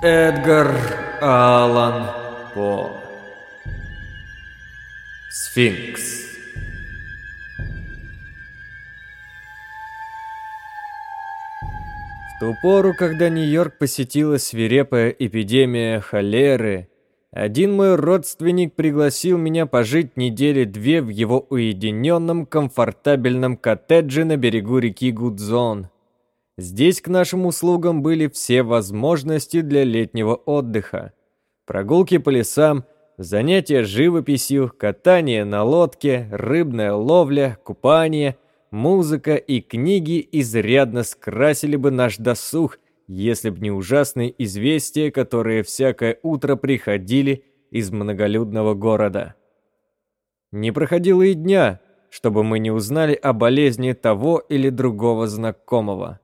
Эдгар Аллан По. Сфинкс. В ту пору, когда Нью-Йорк посетила свирепая эпидемия холеры, один мой родственник пригласил меня пожить недели две в его уединенном, комфортабельном коттедже на берегу реки Гудзон. Здесь к нашим услугам были все возможности для летнего отдыха. Прогулки по лесам, занятия живописью, катание на лодке, рыбная ловля, купание, музыка и книги изрядно скрасили бы наш досуг – если б не ужасные известия, которые всякое утро приходили из многолюдного города. Не проходило и дня, чтобы мы не узнали о болезни того или другого знакомого.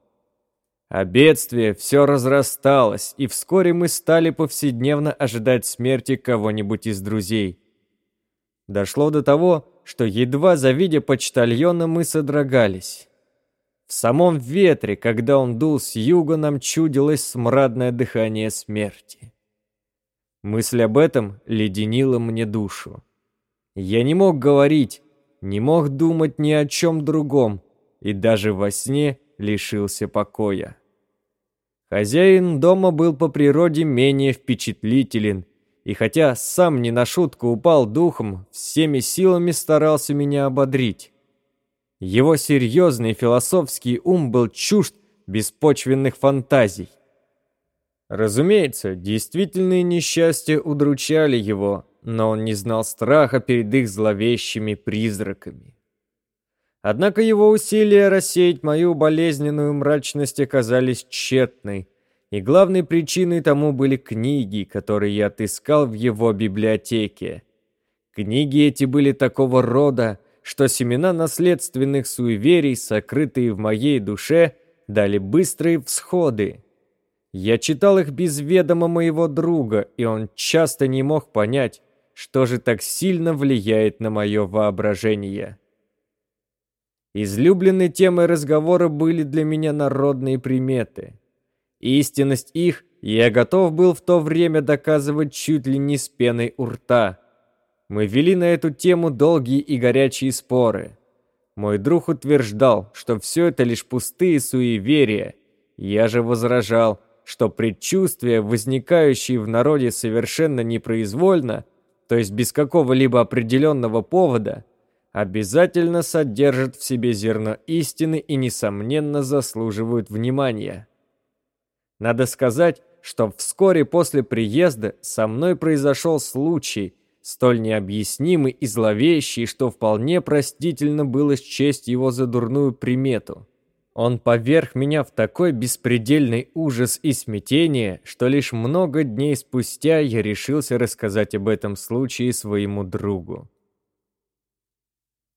А бедствие все разрасталось, и вскоре мы стали повседневно ожидать смерти кого-нибудь из друзей. Дошло до того, что едва завидя почтальона мы содрогались. В самом ветре, когда он дул с юга, нам чудилось смрадное дыхание смерти. Мысль об этом леденила мне душу. Я не мог говорить, не мог думать ни о чем другом, и даже во сне лишился покоя. Хозяин дома был по природе менее впечатлителен, и хотя сам не на шутку упал духом, всеми силами старался меня ободрить. Его серьезный философский ум был чужд беспочвенных фантазий. Разумеется, действительные несчастья удручали его, но он не знал страха перед их зловещими призраками. Однако его усилия рассеять мою болезненную мрачность оказались тщетной, и главной причиной тому были книги, которые я отыскал в его библиотеке. Книги эти были такого рода, что семена наследственных суеверий, сокрытые в моей душе, дали быстрые всходы. Я читал их без ведома моего друга, и он часто не мог понять, что же так сильно влияет на мое воображение. Излюбленной темой разговора были для меня народные приметы. Истинность их я готов был в то время доказывать чуть ли не с пеной у рта – мы вели на эту тему долгие и горячие споры. Мой друг утверждал, что все это лишь пустые суеверия. Я же возражал, что предчувствия, возникающие в народе совершенно непроизвольно, то есть без какого-либо определенного повода, обязательно содержат в себе зерно истины и, несомненно, заслуживают внимания. Надо сказать, что вскоре после приезда со мной произошел случай – столь необъяснимый и зловещий, что вполне простительно было счесть его за дурную примету. Он поверг меня в такой беспредельный ужас и смятение, что лишь много дней спустя я решился рассказать об этом случае своему другу.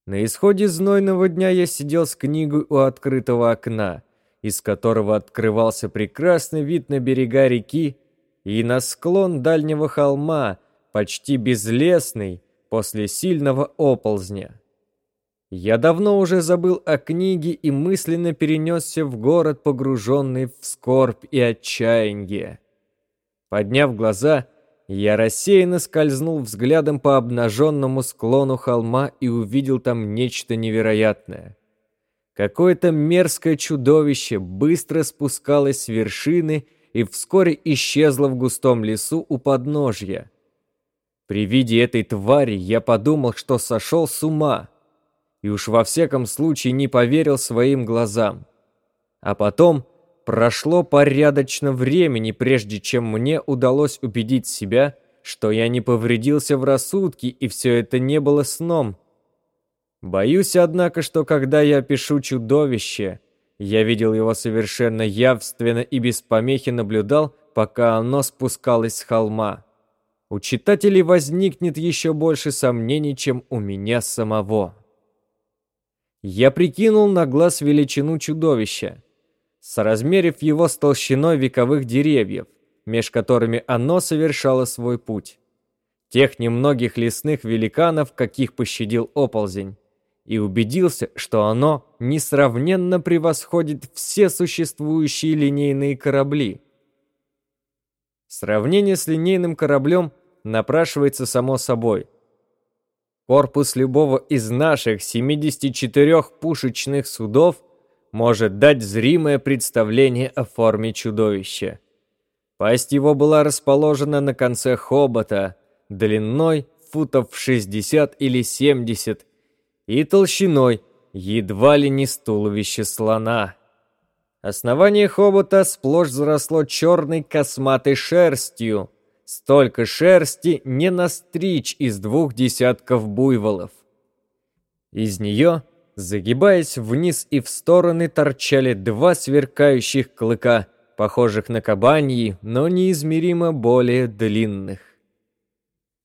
На исходе знойного дня я сидел с книгой у открытого окна, из которого открывался прекрасный вид на берега реки и на склон дальнего холма, почти безлесный после сильного оползня. Я давно уже забыл о книге и мысленно перенесся в город, погруженный в скорбь и отчаяние. Подняв глаза, я рассеянно скользнул взглядом по обнаженному склону холма и увидел там нечто невероятное. Какое-то мерзкое чудовище быстро спускалось с вершины и вскоре исчезло в густом лесу у подножья. При виде этой твари я подумал, что сошел с ума. И уж во всяком случае не поверил своим глазам. А потом прошло порядочно времени, прежде чем мне удалось убедить себя, что я не повредился в рассудке и все это не было сном. Боюсь, однако, что когда я пишу чудовище, я видел его совершенно явственно и без помехи наблюдал, пока оно спускалось с холма у читателей возникнет еще больше сомнений, чем у меня самого. Я прикинул на глаз величину чудовища, соразмерив его с толщиной вековых деревьев, меж которыми оно совершало свой путь. Тех немногих лесных великанов, каких пощадил оползень, и убедился, что оно несравненно превосходит все существующие линейные корабли – Сравнение с линейным кораблем напрашивается само собой. Корпус любого из наших 74 пушечных судов может дать зримое представление о форме чудовища. Пасть его была расположена на конце хобота, длиной футов 60 или 70 и толщиной едва ли не с слона. Основание хобота сплошь заросло черной косматой шерстью. Столько шерсти не настричь из двух десятков буйволов. Из нее, загибаясь вниз и в стороны, торчали два сверкающих клыка, похожих на кабаньи, но неизмеримо более длинных.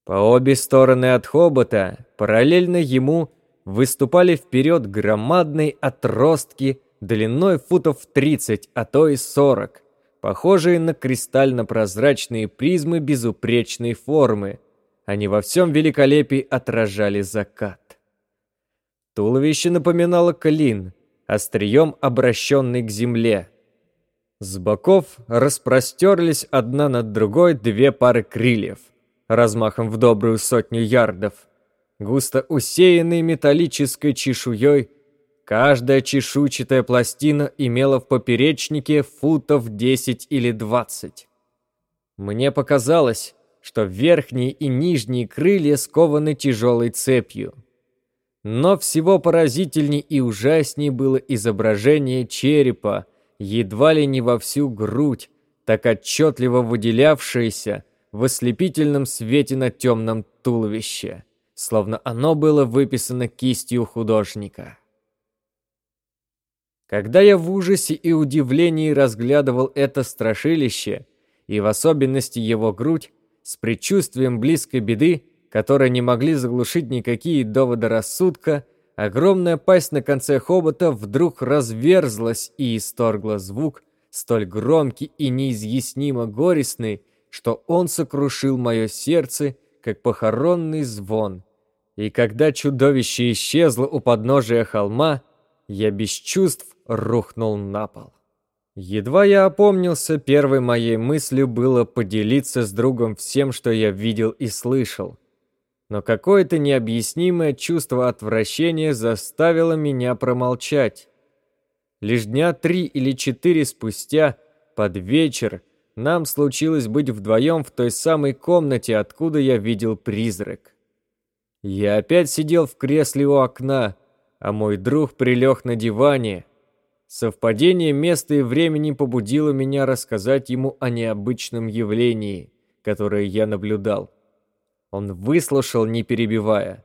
По обе стороны от хобота, параллельно ему, выступали вперед громадные отростки длиной футов 30, а то и 40, похожие на кристально-прозрачные призмы безупречной формы. Они во всем великолепии отражали закат. Туловище напоминало клин, острием обращенный к земле. С боков распростерлись одна над другой две пары крыльев, размахом в добрую сотню ярдов – густо усеянный металлической чешуей. Каждая чешуйчатая пластина имела в поперечнике футов 10 или 20. Мне показалось, что верхние и нижние крылья скованы тяжелой цепью. Но всего поразительней и ужасней было изображение черепа, едва ли не во всю грудь, так отчетливо выделявшееся в ослепительном свете на темном туловище словно оно было выписано кистью художника. Когда я в ужасе и удивлении разглядывал это страшилище, и в особенности его грудь, с предчувствием близкой беды, которой не могли заглушить никакие доводы рассудка, огромная пасть на конце хобота вдруг разверзлась и исторгла звук, столь громкий и неизъяснимо горестный, что он сокрушил мое сердце, как похоронный звон, и когда чудовище исчезло у подножия холма, я без чувств рухнул на пол. Едва я опомнился, первой моей мыслью было поделиться с другом всем, что я видел и слышал. Но какое-то необъяснимое чувство отвращения заставило меня промолчать. Лишь дня три или четыре спустя, под вечер, нам случилось быть вдвоем в той самой комнате, откуда я видел призрак. Я опять сидел в кресле у окна, а мой друг прилег на диване. Совпадение места и времени побудило меня рассказать ему о необычном явлении, которое я наблюдал. Он выслушал, не перебивая.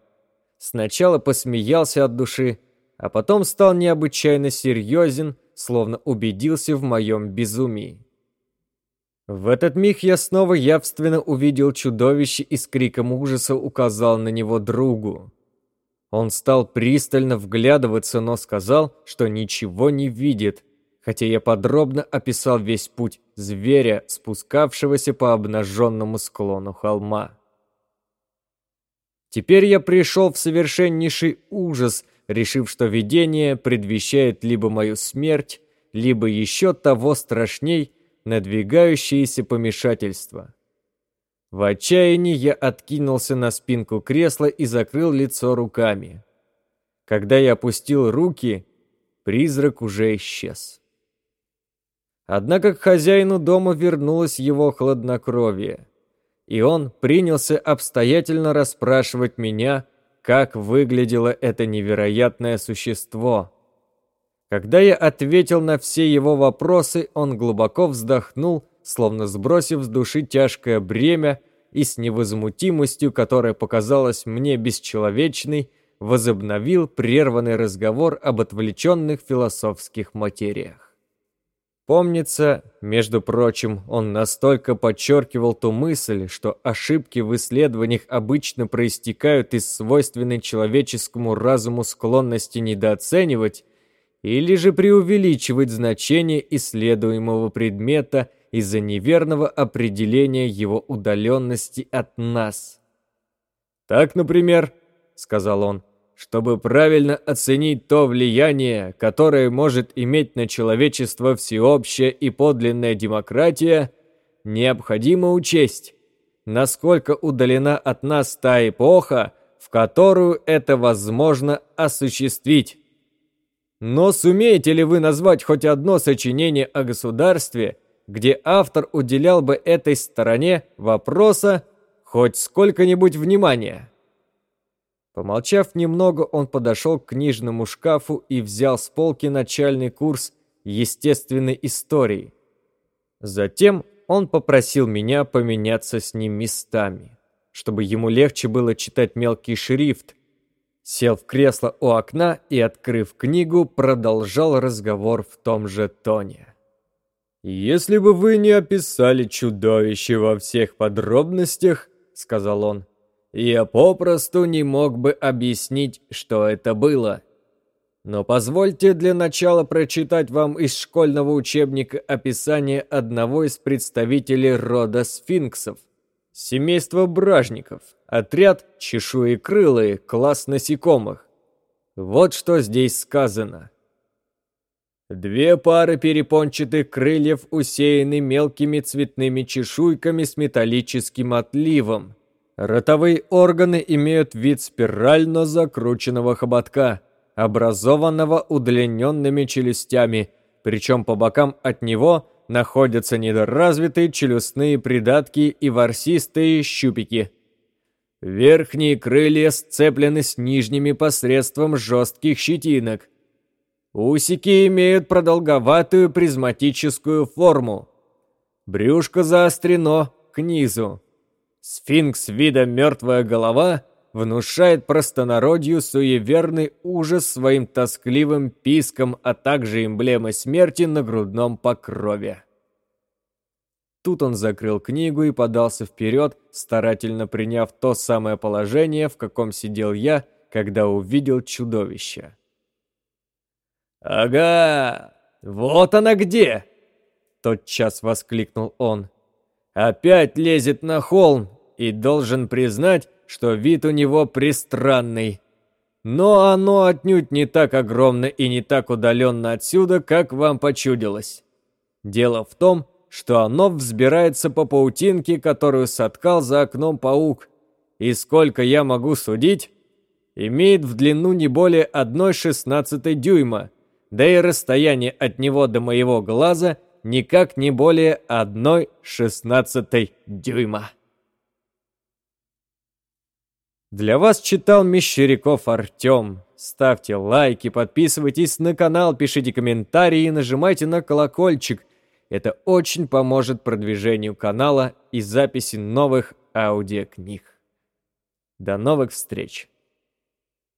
Сначала посмеялся от души, а потом стал необычайно серьезен, словно убедился в моем безумии. В этот миг я снова явственно увидел чудовище и с криком ужаса указал на него другу. Он стал пристально вглядываться, но сказал, что ничего не видит, хотя я подробно описал весь путь зверя, спускавшегося по обнаженному склону холма. Теперь я пришел в совершеннейший ужас, решив, что видение предвещает либо мою смерть, либо еще того страшней, надвигающееся помешательство. В отчаянии я откинулся на спинку кресла и закрыл лицо руками. Когда я опустил руки, призрак уже исчез. Однако к хозяину дома вернулось его хладнокровие, и он принялся обстоятельно расспрашивать меня, как выглядело это невероятное существо, когда я ответил на все его вопросы, он глубоко вздохнул, словно сбросив с души тяжкое бремя и с невозмутимостью, которая показалась мне бесчеловечной, возобновил прерванный разговор об отвлеченных философских материях. Помнится, между прочим, он настолько подчеркивал ту мысль, что ошибки в исследованиях обычно проистекают из свойственной человеческому разуму склонности недооценивать, или же преувеличивать значение исследуемого предмета из-за неверного определения его удаленности от нас. «Так, например, — сказал он, — чтобы правильно оценить то влияние, которое может иметь на человечество всеобщая и подлинная демократия, необходимо учесть, насколько удалена от нас та эпоха, в которую это возможно осуществить. Но сумеете ли вы назвать хоть одно сочинение о государстве, где автор уделял бы этой стороне вопроса хоть сколько-нибудь внимания? Помолчав немного, он подошел к книжному шкафу и взял с полки начальный курс естественной истории. Затем он попросил меня поменяться с ним местами, чтобы ему легче было читать мелкий шрифт. Сел в кресло у окна и, открыв книгу, продолжал разговор в том же тоне. «Если бы вы не описали чудовище во всех подробностях, — сказал он, — я попросту не мог бы объяснить, что это было. Но позвольте для начала прочитать вам из школьного учебника описание одного из представителей рода сфинксов. Семейство бражников, отряд чешуекрылые, класс насекомых. Вот что здесь сказано. Две пары перепончатых крыльев усеяны мелкими цветными чешуйками с металлическим отливом. Ротовые органы имеют вид спирально закрученного хоботка – образованного удлиненными челюстями, причем по бокам от него находятся недоразвитые челюстные придатки и ворсистые щупики. Верхние крылья сцеплены с нижними посредством жестких щетинок. Усики имеют продолговатую призматическую форму. Брюшко заострено к низу. Сфинкс вида мертвая голова внушает простонародью суеверный ужас своим тоскливым писком, а также эмблемой смерти на грудном покрове. Тут он закрыл книгу и подался вперед, старательно приняв то самое положение, в каком сидел я, когда увидел чудовище. «Ага, вот она где!» Тотчас воскликнул он. «Опять лезет на холм, и должен признать, что вид у него пристранный. Но оно отнюдь не так огромно и не так удаленно отсюда, как вам почудилось. Дело в том, что оно взбирается по паутинке, которую соткал за окном паук, и сколько я могу судить, имеет в длину не более одной шестнадцатой дюйма, да и расстояние от него до моего глаза никак не более одной шестнадцатой дюйма. Для вас читал Мещеряков Артем. Ставьте лайки, подписывайтесь на канал, пишите комментарии и нажимайте на колокольчик. Это очень поможет продвижению канала и записи новых аудиокниг. До новых встреч!